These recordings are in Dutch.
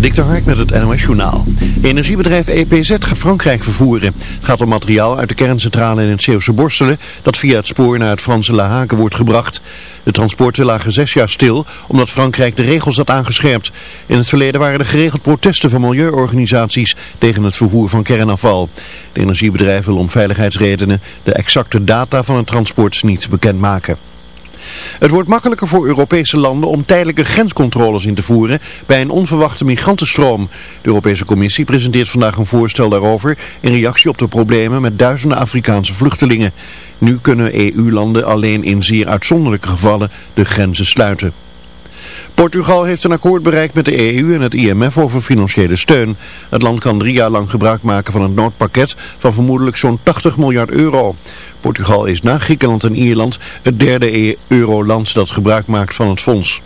Dik de met het NOS Journaal. Energiebedrijf EPZ gaat Frankrijk vervoeren. Gaat om materiaal uit de kerncentrale in het Zeeuwse Borstelen dat via het spoor naar het Franse La Hague wordt gebracht. De transporten lagen zes jaar stil omdat Frankrijk de regels had aangescherpt. In het verleden waren er geregeld protesten van milieuorganisaties tegen het vervoer van kernafval. De energiebedrijf wil om veiligheidsredenen de exacte data van het transport niet bekendmaken. Het wordt makkelijker voor Europese landen om tijdelijke grenscontroles in te voeren bij een onverwachte migrantenstroom. De Europese Commissie presenteert vandaag een voorstel daarover in reactie op de problemen met duizenden Afrikaanse vluchtelingen. Nu kunnen EU-landen alleen in zeer uitzonderlijke gevallen de grenzen sluiten. Portugal heeft een akkoord bereikt met de EU en het IMF over financiële steun. Het land kan drie jaar lang gebruik maken van het noodpakket van vermoedelijk zo'n 80 miljard euro. Portugal is na Griekenland en Ierland het derde euroland dat gebruik maakt van het fonds.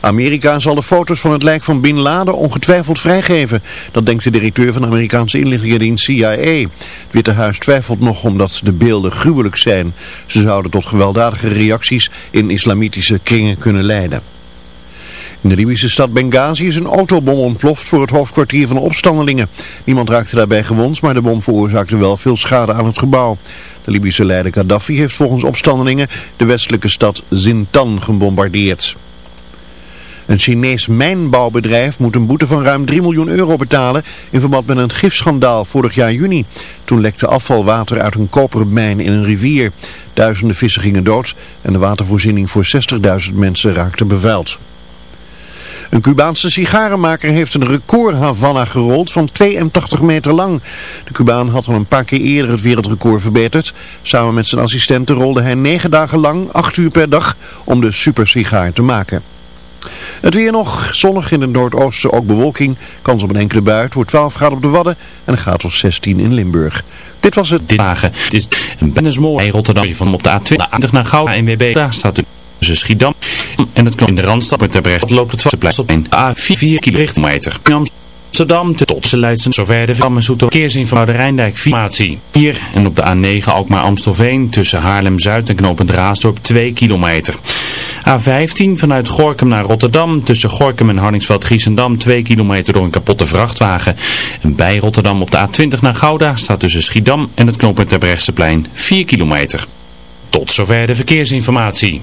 Amerika zal de foto's van het lijk van Bin Laden ongetwijfeld vrijgeven. Dat denkt de directeur van de Amerikaanse inlichtingendienst CIA. Het Witte Huis twijfelt nog omdat de beelden gruwelijk zijn. Ze zouden tot gewelddadige reacties in islamitische kringen kunnen leiden. In de Libische stad Benghazi is een autobom ontploft voor het hoofdkwartier van de opstandelingen. Niemand raakte daarbij gewond, maar de bom veroorzaakte wel veel schade aan het gebouw. De Libische leider Gaddafi heeft volgens opstandelingen de westelijke stad Zintan gebombardeerd. Een Chinees mijnbouwbedrijf moet een boete van ruim 3 miljoen euro betalen in verband met een gifschandaal vorig jaar juni. Toen lekte afvalwater uit een koperen mijn in een rivier. Duizenden vissen gingen dood en de watervoorziening voor 60.000 mensen raakte bevuild. Een Cubaanse sigarenmaker heeft een record Havana gerold van 82 meter lang. De Cubaan had al een paar keer eerder het wereldrecord verbeterd. Samen met zijn assistenten rolde hij negen dagen lang, 8 uur per dag, om de supersigaar te maken. Het weer nog, zonnig in het noordoosten, ook bewolking. Kans op een enkele bui. Wordt 12 graden op de Wadden en graad of 16 in Limburg. Dit was het. Dit dagen. Het is een in Rotterdam van op de A2. De A20 naar Gouda en WB. Daar staat de Schiedam en het in de Randstad met Terbrecht loopt het vaste op een A4 kilometer. Amsterdam tot ze Leidsen zover de Vam en Zoeter verkeersinfo de Rijndijk formatie. Hier en op de A9 ook maar Amstelveen tussen Haarlem-Zuid en knooppunt Raasdorp 2 kilometer. A15 vanuit Gorkum naar Rotterdam tussen Gorkum en Harningsveld-Giessendam 2 kilometer door een kapotte vrachtwagen. En bij Rotterdam op de A20 naar Gouda staat tussen Schiedam en het knooppunt Terbrechtseplein 4 kilometer. Tot zover de verkeersinformatie.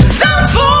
Zandvoort.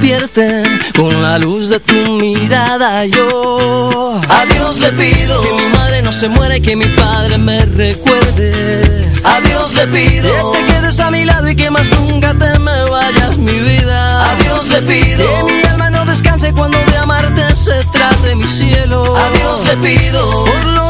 Despierten con la luz de tu mirada. Yo a Dios le pido que mi madre no se muera y que mi padre me recuerde. A Dios le pido que te quedes a mi lado y que más nunca te me vayas, mi vida. A Dios le pido que mi alma no descanse cuando de amarte se trate mi cielo. A Dios le pido por los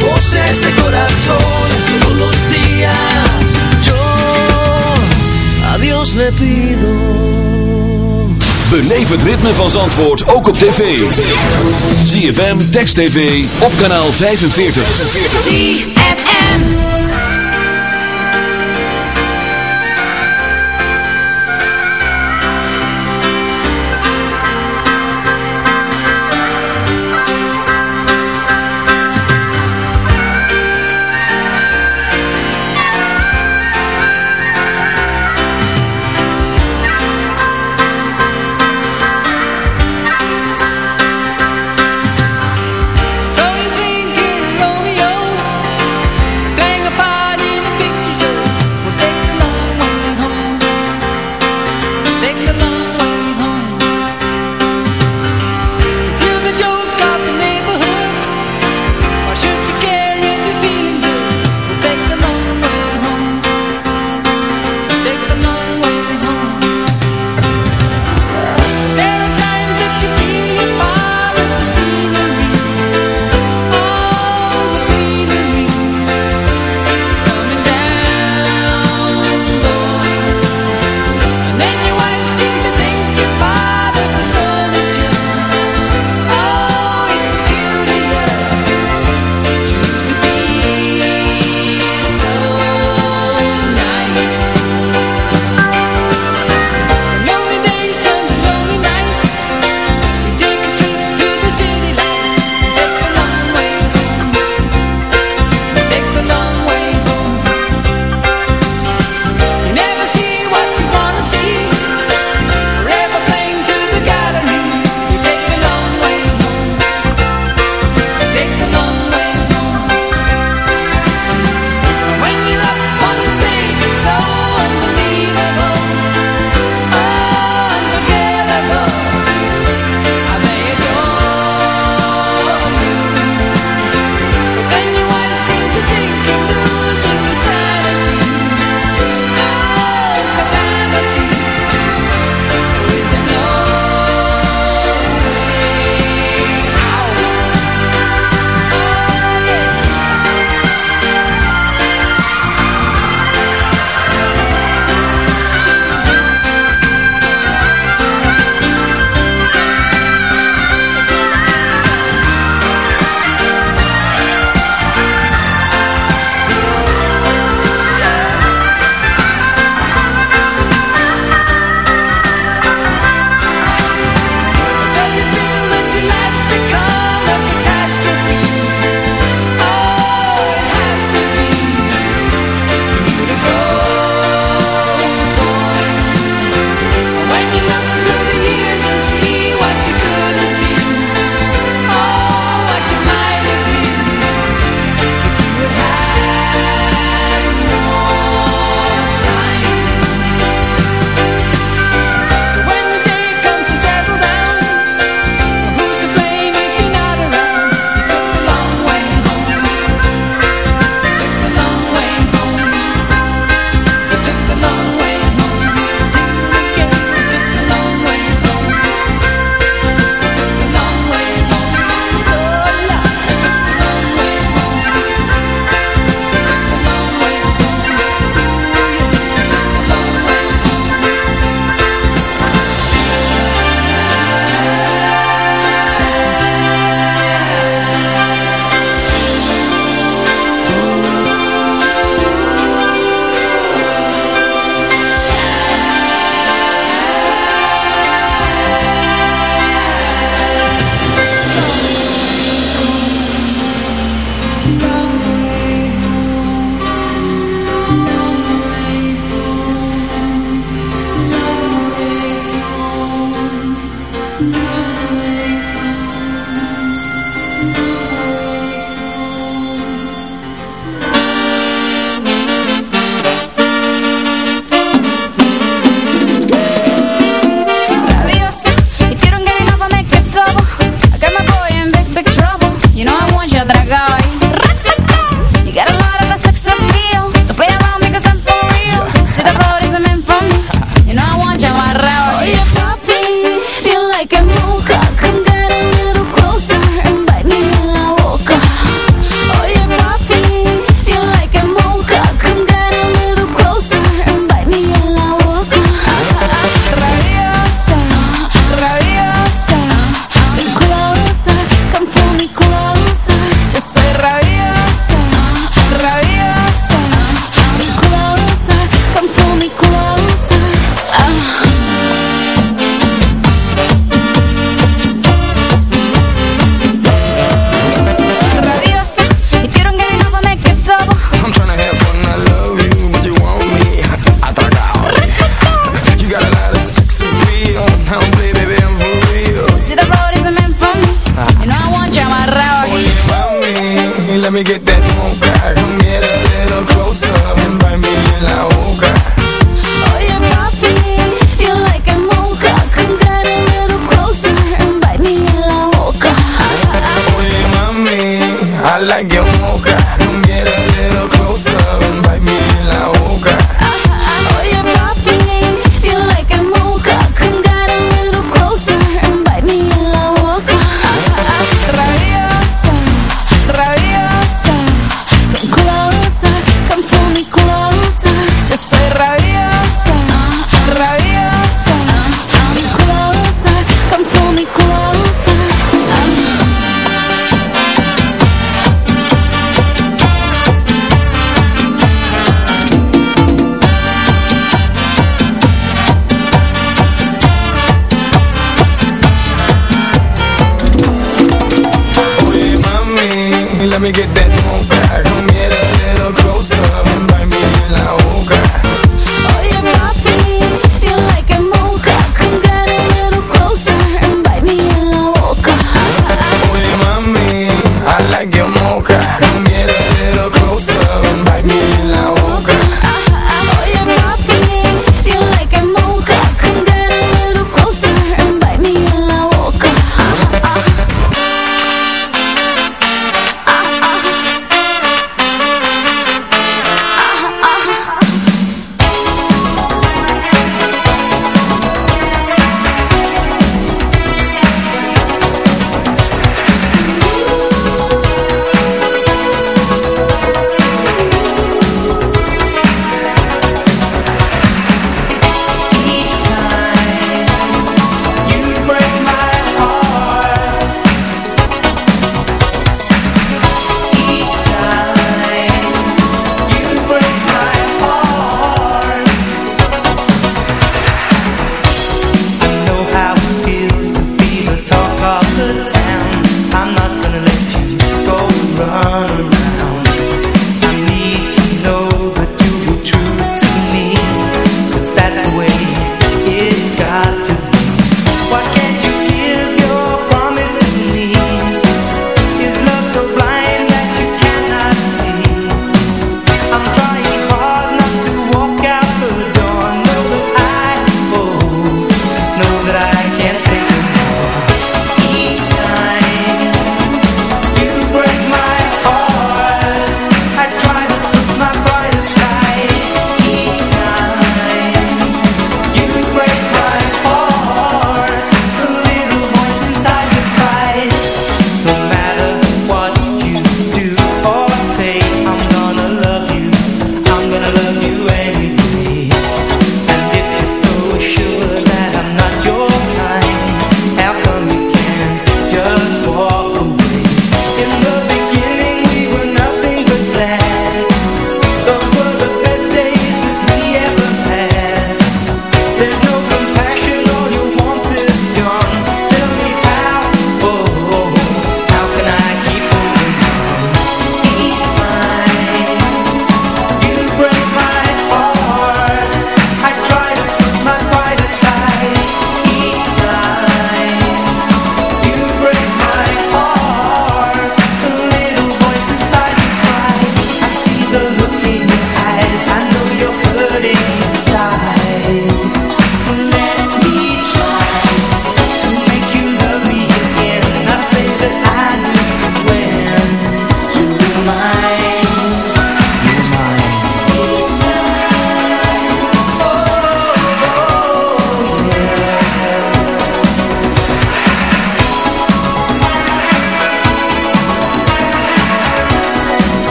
Vos este corazón todos de días. Yo a Dios le pido. Beleef het ritme van Zandvoort ook op tv. ZFM, Text TV, op kanaal 45. 45.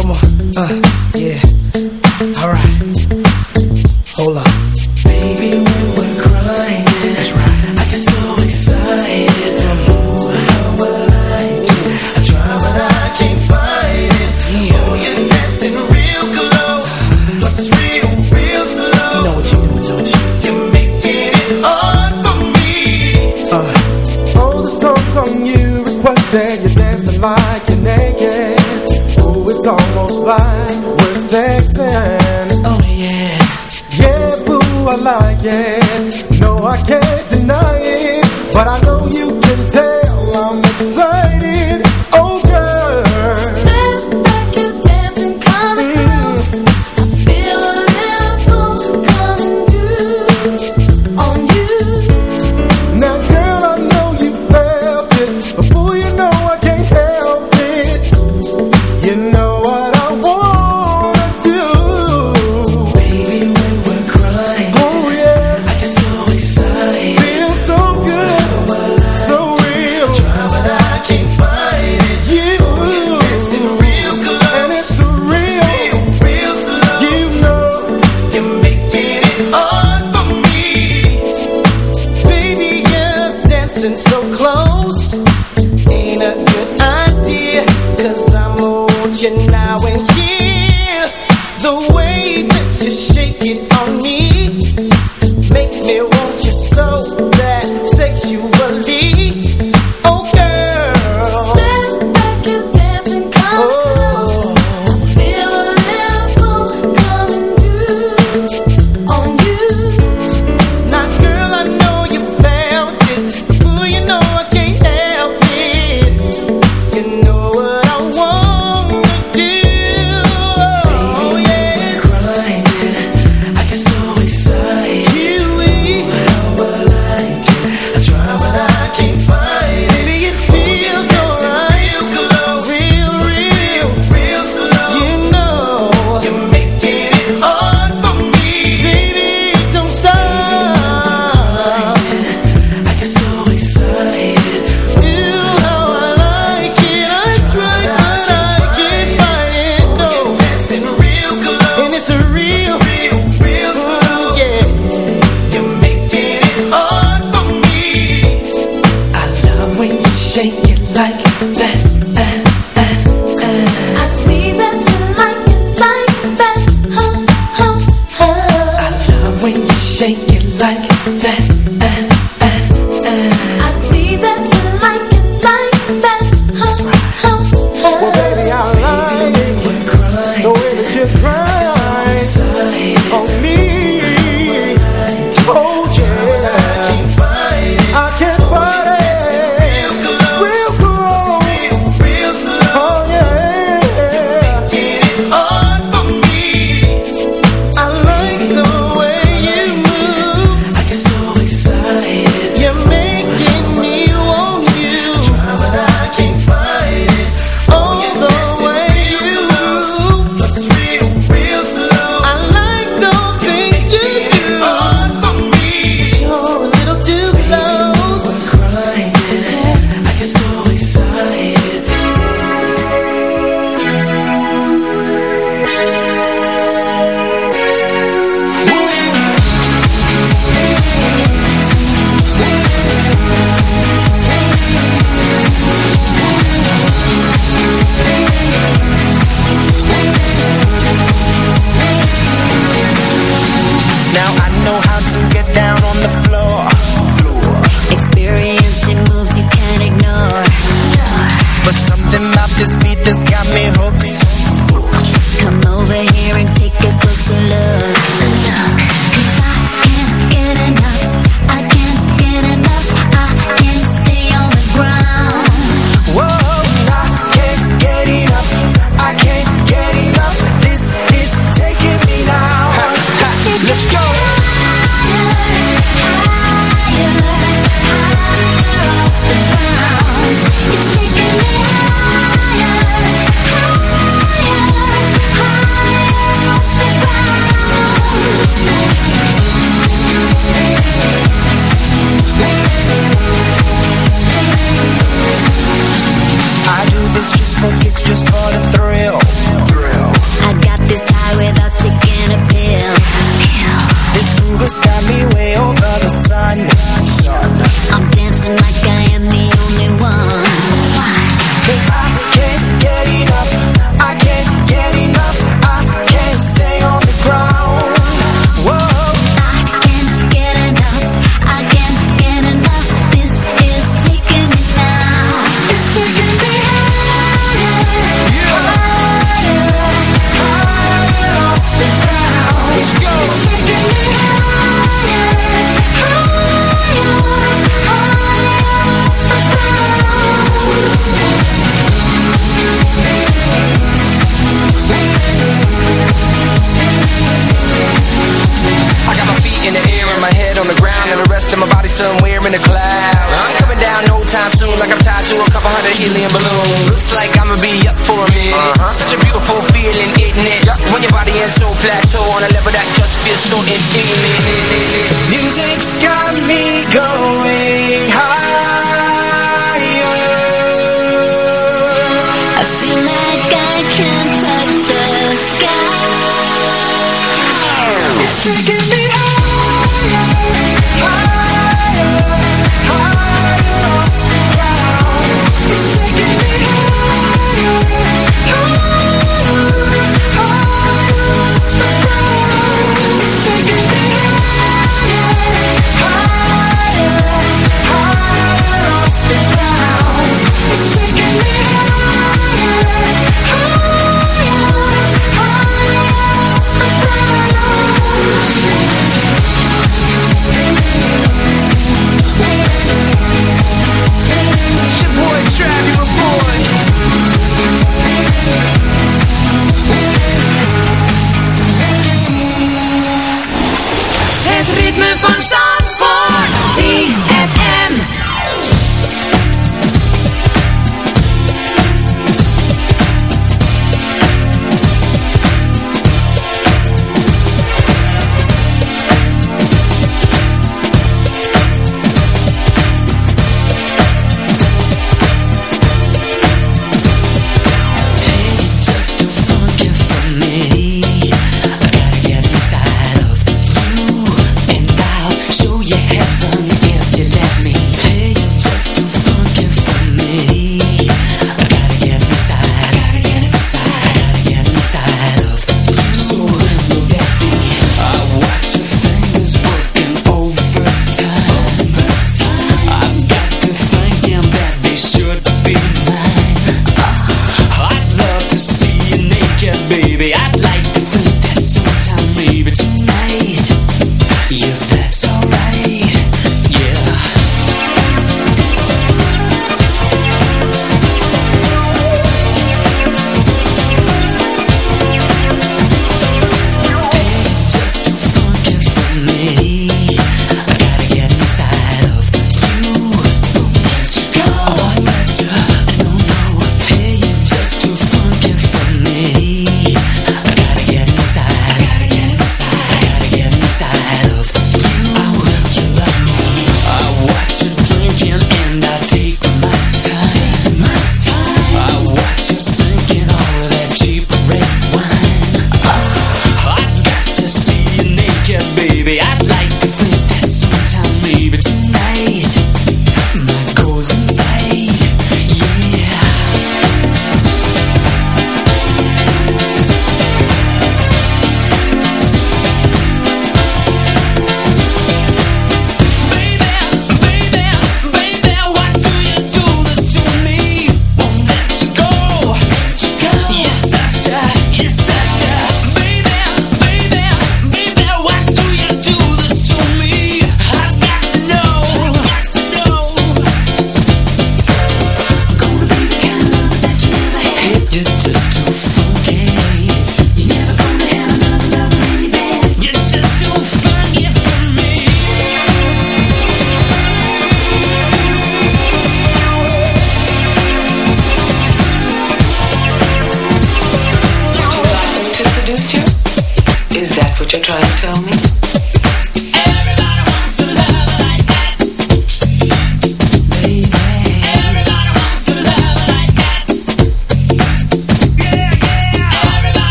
Come on, uh, yeah. Alright. Hold up. Baby, when Yeah.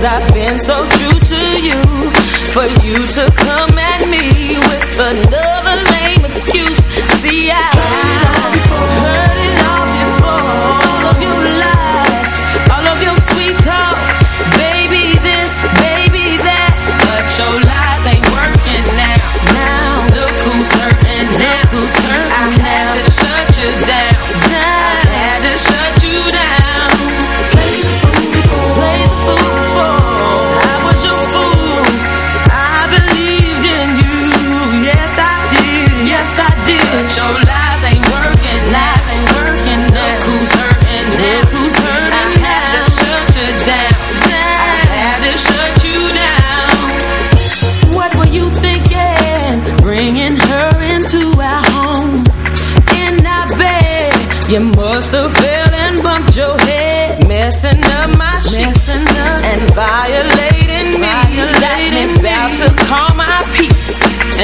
Cause I've been so true to you. For you to come at me with another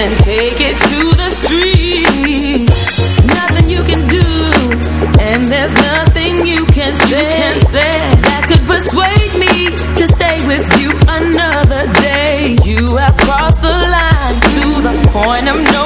and take it to the. Nothing you can do, and there's nothing you can say, you can say that could persuade me to stay with you another day. You have crossed the line to the point of no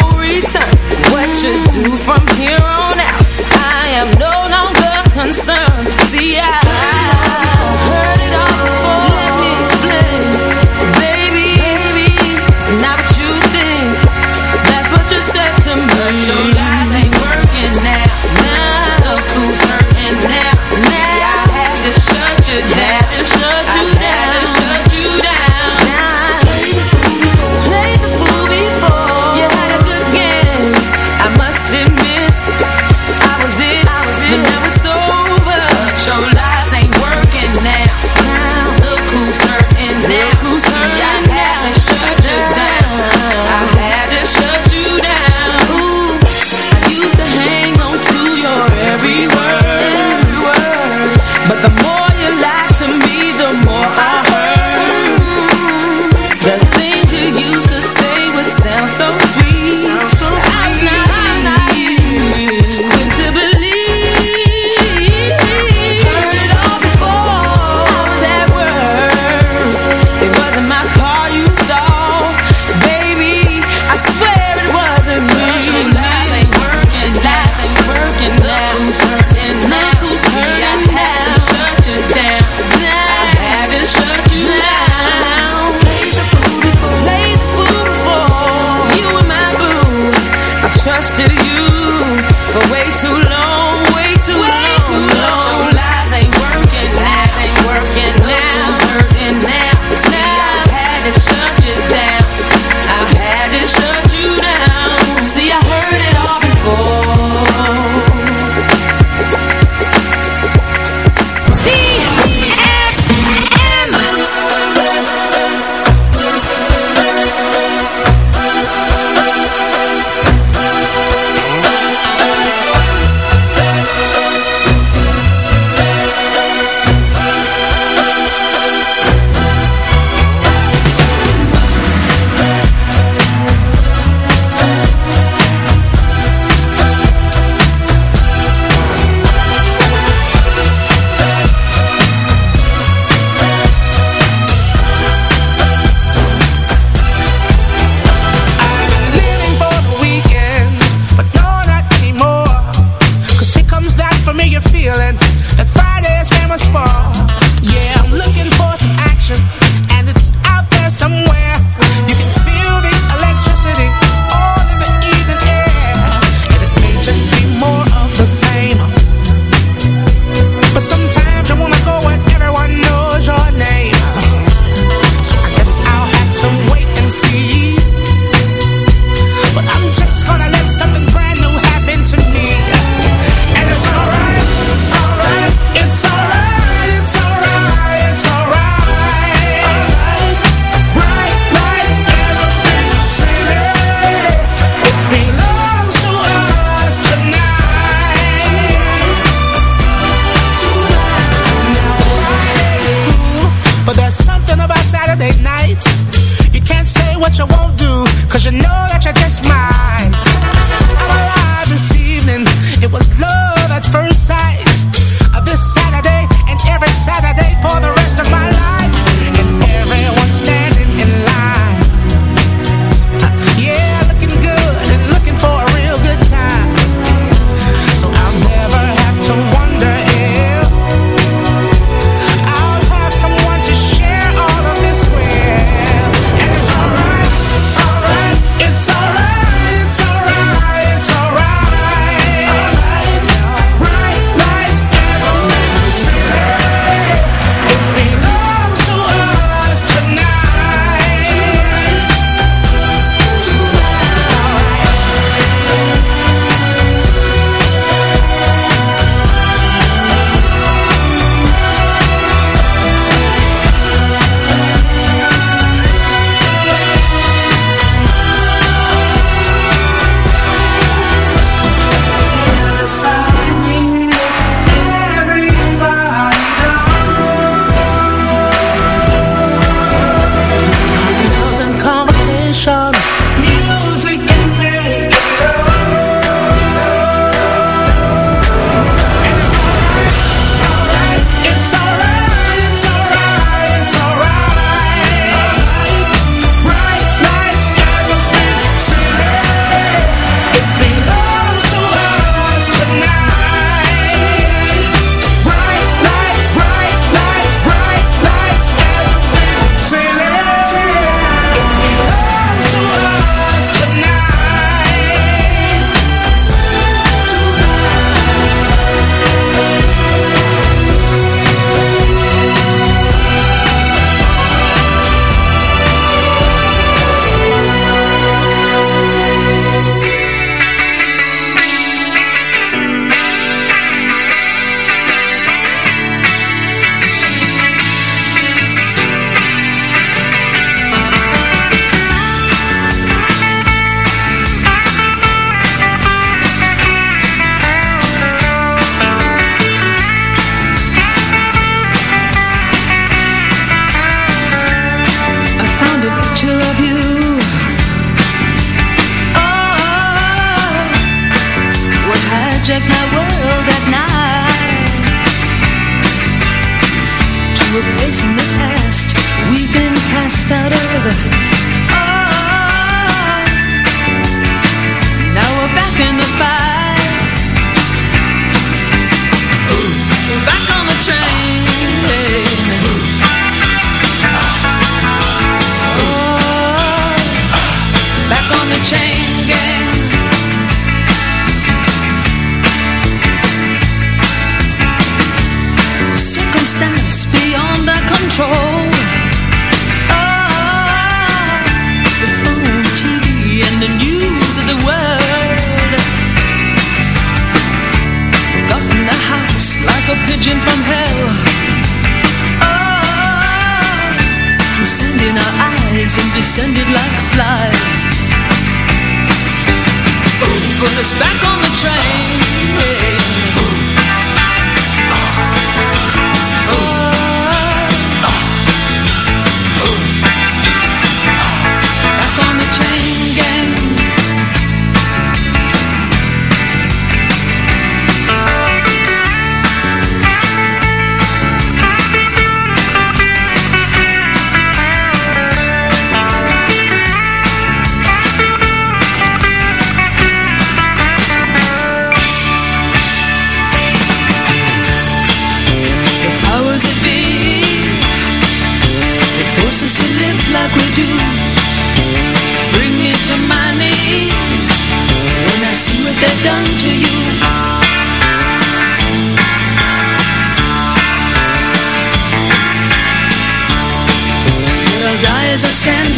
perfect.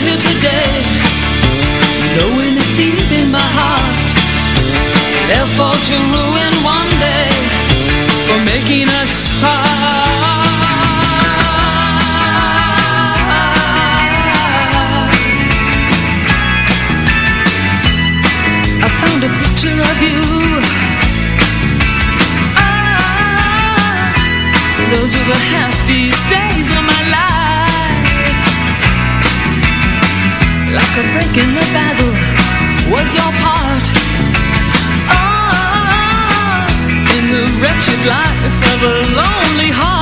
Here today, knowing that deep in my heart they'll fall to ruin one day for making us part. I found a picture of you. Ah, those were the happiest days Like a break in the battle was your part. Ah, in the wretched life of a lonely heart.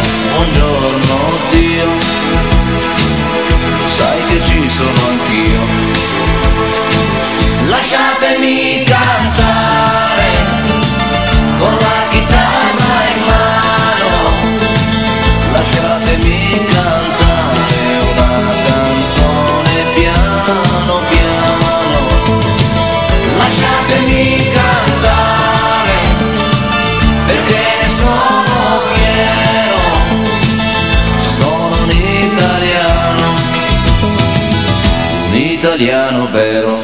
buongiorno Dio, sai che ci sono anch'io. Lasciatemi cantare italiano vero.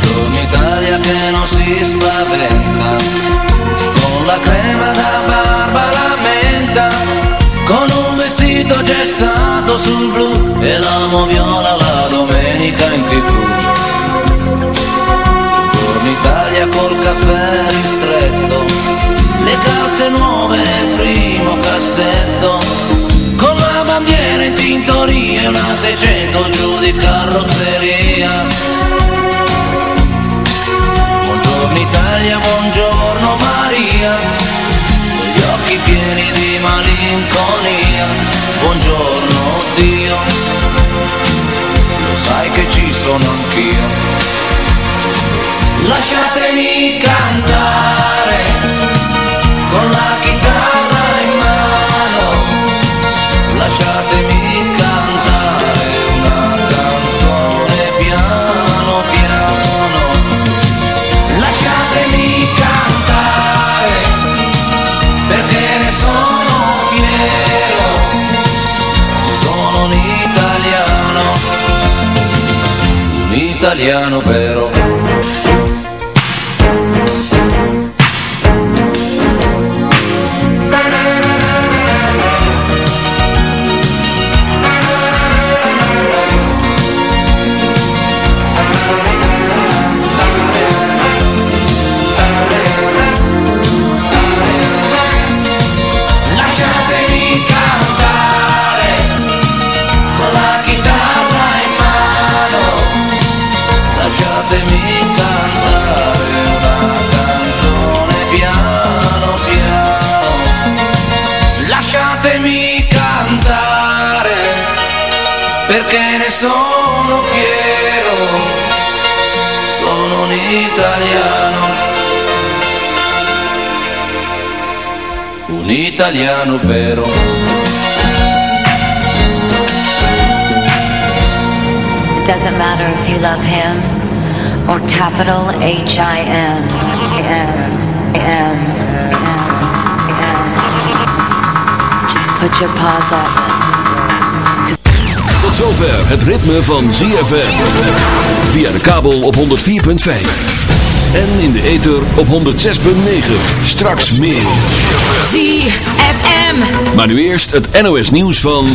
Buongiorno Italia che non si spaventa, con la crema da barba la menta, con un vestito gessato sul blu e l'amo viola carrozzeria. Buongiorno Italia, buongiorno Maria, con gli occhi pieni di malinconia. Buongiorno Dio, lo sai che ci sono anch'io. Lasciatemi cantare capital H I M. M. M. M. Just put your paws up. Tot zover het ritme van ZFM. Via de kabel op 104.5. En in de ether op 106.9. Straks meer. ZFM. Maar nu eerst het NOS nieuws van...